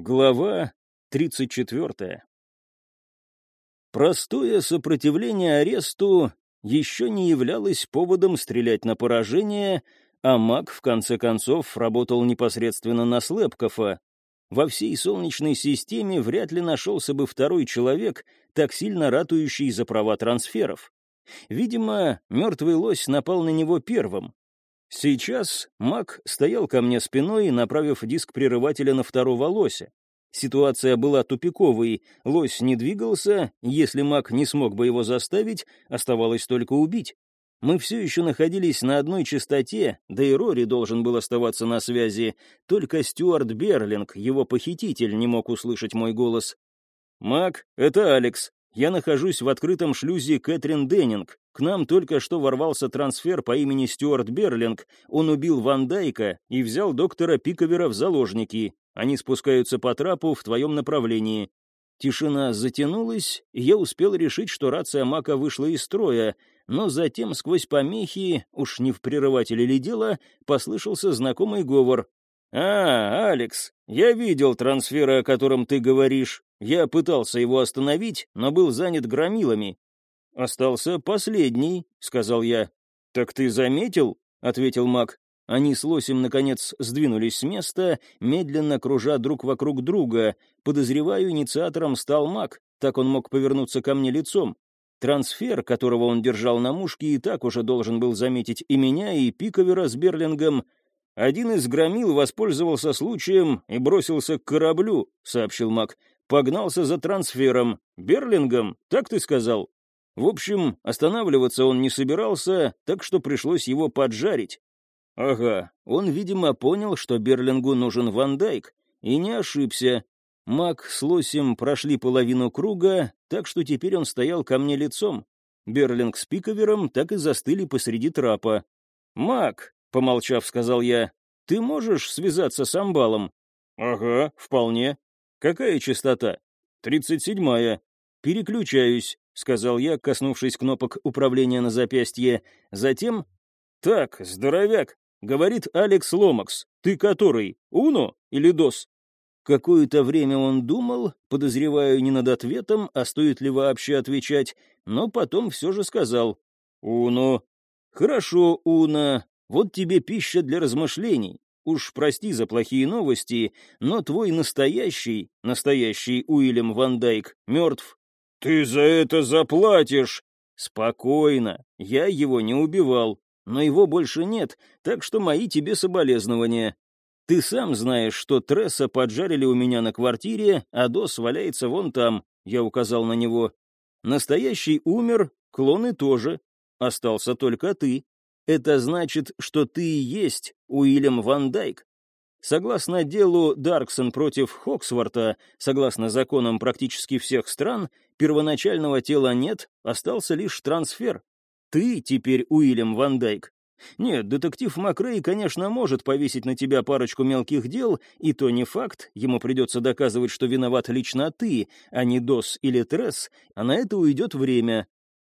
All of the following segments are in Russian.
Глава 34. Простое сопротивление аресту еще не являлось поводом стрелять на поражение, а маг, в конце концов, работал непосредственно на Слепкова. Во всей Солнечной системе вряд ли нашелся бы второй человек, так сильно ратующий за права трансферов. Видимо, мертвый лось напал на него первым, Сейчас маг стоял ко мне спиной, направив диск прерывателя на второго лося. Ситуация была тупиковой, лось не двигался, если маг не смог бы его заставить, оставалось только убить. Мы все еще находились на одной частоте, да и Рори должен был оставаться на связи, только Стюарт Берлинг, его похититель, не мог услышать мой голос. «Маг, это Алекс. Я нахожусь в открытом шлюзе Кэтрин Деннинг. К нам только что ворвался трансфер по имени Стюарт Берлинг. Он убил Ван Дайка и взял доктора Пиковера в заложники. Они спускаются по трапу в твоем направлении. Тишина затянулась, и я успел решить, что рация Мака вышла из строя, но затем сквозь помехи, уж не в прерывателе ли дело, послышался знакомый говор. «А, Алекс, я видел трансферы, о котором ты говоришь. Я пытался его остановить, но был занят громилами. «Остался последний», — сказал я. «Так ты заметил?» — ответил маг. Они с лосем, наконец, сдвинулись с места, медленно кружа друг вокруг друга. Подозреваю, инициатором стал маг, так он мог повернуться ко мне лицом. Трансфер, которого он держал на мушке, и так уже должен был заметить и меня, и Пиковера с Берлингом. Один из громил воспользовался случаем и бросился к кораблю, — сообщил маг. Погнался за трансфером. Берлингом, так ты сказал? В общем, останавливаться он не собирался, так что пришлось его поджарить. Ага, он, видимо, понял, что Берлингу нужен Ван Дайк, и не ошибся. Мак с Лосем прошли половину круга, так что теперь он стоял ко мне лицом. Берлинг с Пиковером так и застыли посреди трапа. «Мак», — помолчав, сказал я, — «ты можешь связаться с амбалом?» «Ага, вполне», «Какая частота?» «Тридцать седьмая». «Переключаюсь», — сказал я, коснувшись кнопок управления на запястье. Затем... «Так, здоровяк», — говорит Алекс Ломакс. «Ты который, Уно или Дос?» Какое-то время он думал, подозреваю не над ответом, а стоит ли вообще отвечать, но потом все же сказал «Уно». «Хорошо, Уна, вот тебе пища для размышлений. Уж прости за плохие новости, но твой настоящий, настоящий Уильям Ван Дайк мертв. Ты за это заплатишь. Спокойно, я его не убивал, но его больше нет, так что мои тебе соболезнования. Ты сам знаешь, что Тресса поджарили у меня на квартире, а Дос валяется вон там, я указал на него. Настоящий умер, клоны тоже. Остался только ты. Это значит, что ты и есть Уильям Ван Дайк. Согласно делу Дарксон против Хоксворта, согласно законам практически всех стран, первоначального тела нет, остался лишь трансфер. Ты теперь Уильям Ван Дайк. Нет, детектив Макрей, конечно, может повесить на тебя парочку мелких дел, и то не факт, ему придется доказывать, что виноват лично ты, а не Дос или Тресс, а на это уйдет время,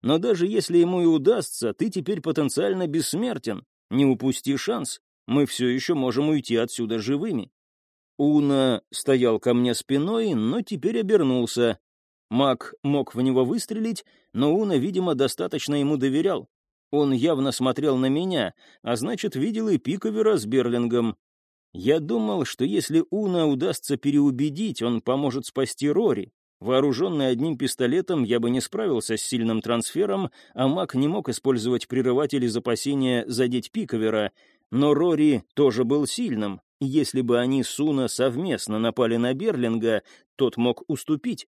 но даже если ему и удастся, ты теперь потенциально бессмертен. Не упусти шанс. Мы все еще можем уйти отсюда живыми. Уна стоял ко мне спиной, но теперь обернулся. Маг мог в него выстрелить, но Уна, видимо, достаточно ему доверял. Он явно смотрел на меня, а значит, видел и Пиковера с Берлингом. Я думал, что если Уна удастся переубедить, он поможет спасти Рори. Вооруженный одним пистолетом, я бы не справился с сильным трансфером, а маг не мог использовать прерыватели запасения задеть Пиковера, но Рори тоже был сильным. Если бы они с Уна совместно напали на Берлинга, тот мог уступить.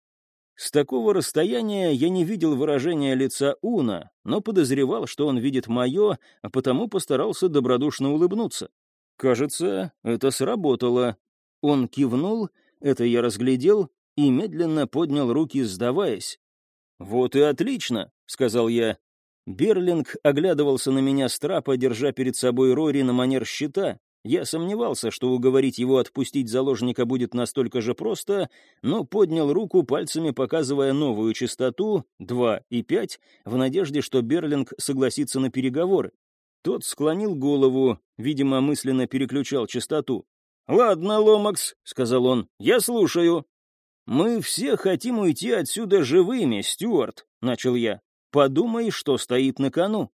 С такого расстояния я не видел выражения лица Уна, но подозревал, что он видит мое, а потому постарался добродушно улыбнуться. Кажется, это сработало. Он кивнул, это я разглядел, и медленно поднял руки, сдаваясь. «Вот и отлично», — сказал я. Берлинг оглядывался на меня с трапа, держа перед собой Рори на манер щита. Я сомневался, что уговорить его отпустить заложника будет настолько же просто, но поднял руку, пальцами показывая новую частоту, 2 и 5, в надежде, что Берлинг согласится на переговоры. Тот склонил голову, видимо, мысленно переключал частоту. «Ладно, Ломакс», — сказал он, — «я слушаю». «Мы все хотим уйти отсюда живыми, Стюарт», — начал я. «Подумай, что стоит на кону.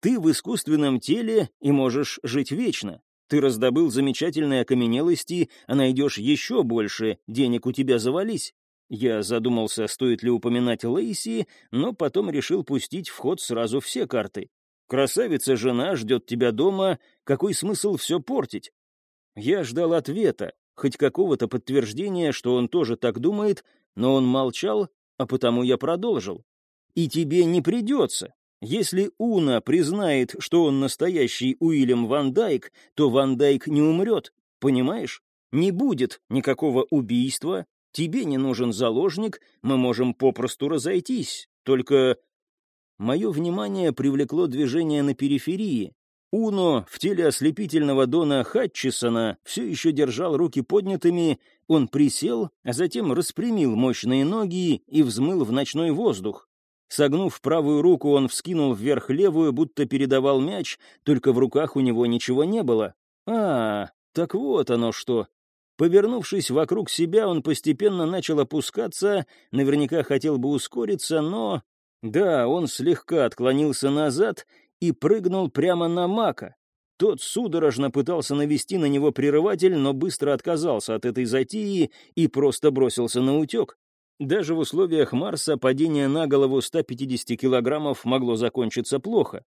Ты в искусственном теле и можешь жить вечно. Ты раздобыл замечательные окаменелости, а найдешь еще больше, денег у тебя завались. Я задумался, стоит ли упоминать Лейси, но потом решил пустить в ход сразу все карты. Красавица-жена ждет тебя дома, какой смысл все портить? Я ждал ответа, хоть какого-то подтверждения, что он тоже так думает, но он молчал, а потому я продолжил. И тебе не придется. Если Уна признает, что он настоящий Уильям Ван Дайк, то Ван Дайк не умрет, понимаешь? Не будет никакого убийства, тебе не нужен заложник, мы можем попросту разойтись. Только мое внимание привлекло движение на периферии. Уно в теле ослепительного Дона Хатчисона все еще держал руки поднятыми, он присел, а затем распрямил мощные ноги и взмыл в ночной воздух. Согнув правую руку, он вскинул вверх левую, будто передавал мяч, только в руках у него ничего не было. А, так вот оно что. Повернувшись вокруг себя, он постепенно начал опускаться, наверняка хотел бы ускориться, но... Да, он слегка отклонился назад и прыгнул прямо на Мака. Тот судорожно пытался навести на него прерыватель, но быстро отказался от этой затеи и просто бросился на утек. Даже в условиях Марса падение на голову 150 килограммов могло закончиться плохо.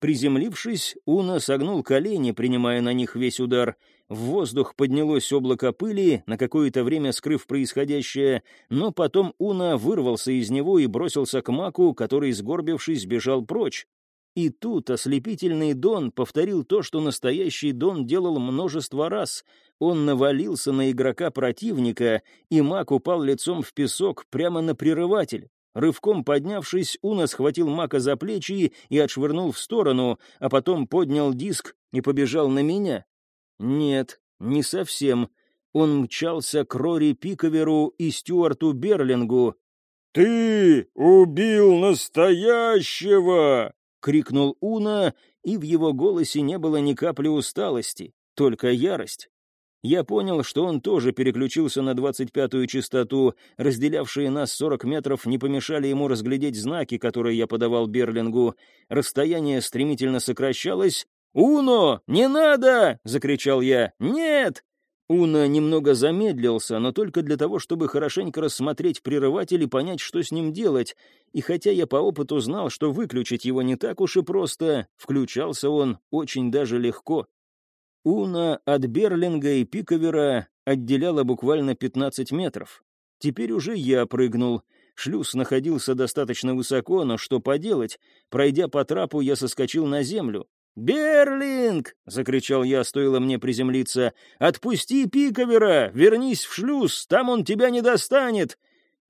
Приземлившись, Уна согнул колени, принимая на них весь удар. В воздух поднялось облако пыли, на какое-то время скрыв происходящее, но потом Уна вырвался из него и бросился к Маку, который, сгорбившись, бежал прочь. И тут ослепительный Дон повторил то, что настоящий Дон делал множество раз. Он навалился на игрока противника, и маг упал лицом в песок прямо на прерыватель. Рывком поднявшись, Уна схватил Мака за плечи и отшвырнул в сторону, а потом поднял диск и побежал на меня. Нет, не совсем. Он мчался к Рори Пиковеру и Стюарту Берлингу. «Ты убил настоящего!» — крикнул Уна, и в его голосе не было ни капли усталости, только ярость. Я понял, что он тоже переключился на двадцать пятую частоту. Разделявшие нас сорок метров не помешали ему разглядеть знаки, которые я подавал Берлингу. Расстояние стремительно сокращалось. «Уно, не надо!» — закричал я. «Нет!» Уна немного замедлился, но только для того, чтобы хорошенько рассмотреть прерыватель и понять, что с ним делать. И хотя я по опыту знал, что выключить его не так уж и просто, включался он очень даже легко. Уна от Берлинга и Пиковера отделяла буквально 15 метров. Теперь уже я прыгнул. Шлюз находился достаточно высоко, но что поделать? Пройдя по трапу, я соскочил на землю. «Берлинг!» — закричал я, стоило мне приземлиться. «Отпусти Пиковера! Вернись в шлюз! Там он тебя не достанет!»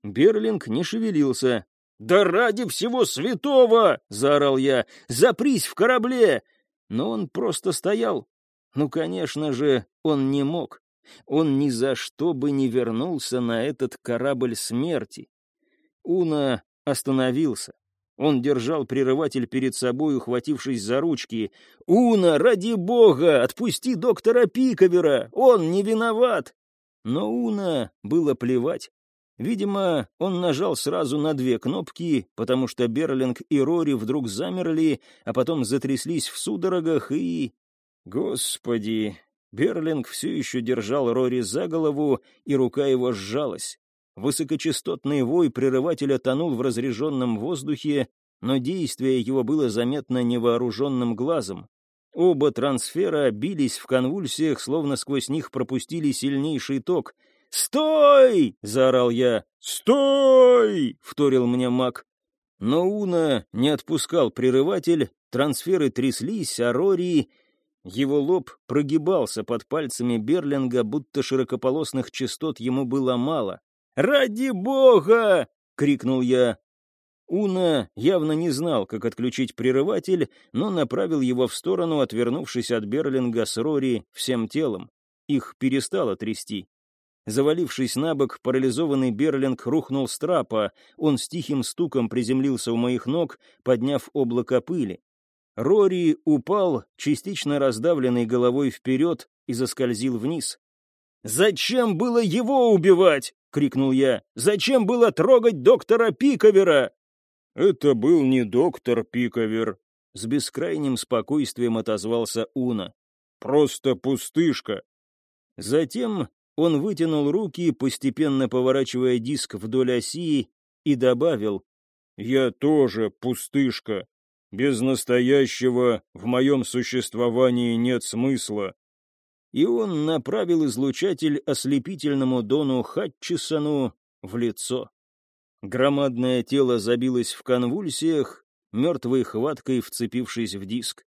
Берлинг не шевелился. «Да ради всего святого!» — заорал я. «Запрись в корабле!» Но он просто стоял. Ну, конечно же, он не мог. Он ни за что бы не вернулся на этот корабль смерти. Уна остановился. Он держал прерыватель перед собой, ухватившись за ручки. «Уна, ради бога, отпусти доктора Пиковера! Он не виноват!» Но Уна было плевать. Видимо, он нажал сразу на две кнопки, потому что Берлинг и Рори вдруг замерли, а потом затряслись в судорогах и... Господи! Берлинг все еще держал Рори за голову, и рука его сжалась. Высокочастотный вой прерывателя тонул в разреженном воздухе, но действие его было заметно невооруженным глазом. Оба трансфера бились в конвульсиях, словно сквозь них пропустили сильнейший ток. «Стой!» — заорал я. «Стой!» — вторил мне маг. Но Уна не отпускал прерыватель, трансферы тряслись, а Рори... Его лоб прогибался под пальцами Берлинга, будто широкополосных частот ему было мало. «Ради бога!» — крикнул я. Уна явно не знал, как отключить прерыватель, но направил его в сторону, отвернувшись от Берлинга с Рори всем телом. Их перестало трясти. Завалившись на бок, парализованный Берлинг рухнул с трапа. Он с тихим стуком приземлился у моих ног, подняв облако пыли. Рори упал, частично раздавленный головой вперед, и заскользил вниз. «Зачем было его убивать?» — крикнул я. «Зачем было трогать доктора Пиковера?» «Это был не доктор Пиковер», — с бескрайним спокойствием отозвался Уна. «Просто пустышка». Затем он вытянул руки, постепенно поворачивая диск вдоль оси, и добавил, «Я тоже пустышка. Без настоящего в моем существовании нет смысла». И он направил излучатель ослепительному Дону Хатчисону в лицо. Громадное тело забилось в конвульсиях, мертвой хваткой вцепившись в диск.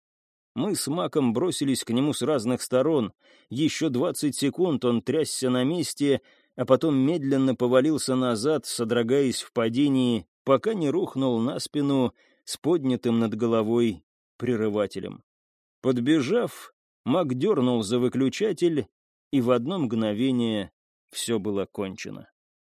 Мы с Маком бросились к нему с разных сторон. Еще двадцать секунд он трясся на месте, а потом медленно повалился назад, содрогаясь в падении, пока не рухнул на спину с поднятым над головой прерывателем. Подбежав, Мак дернул за выключатель, и в одно мгновение все было кончено.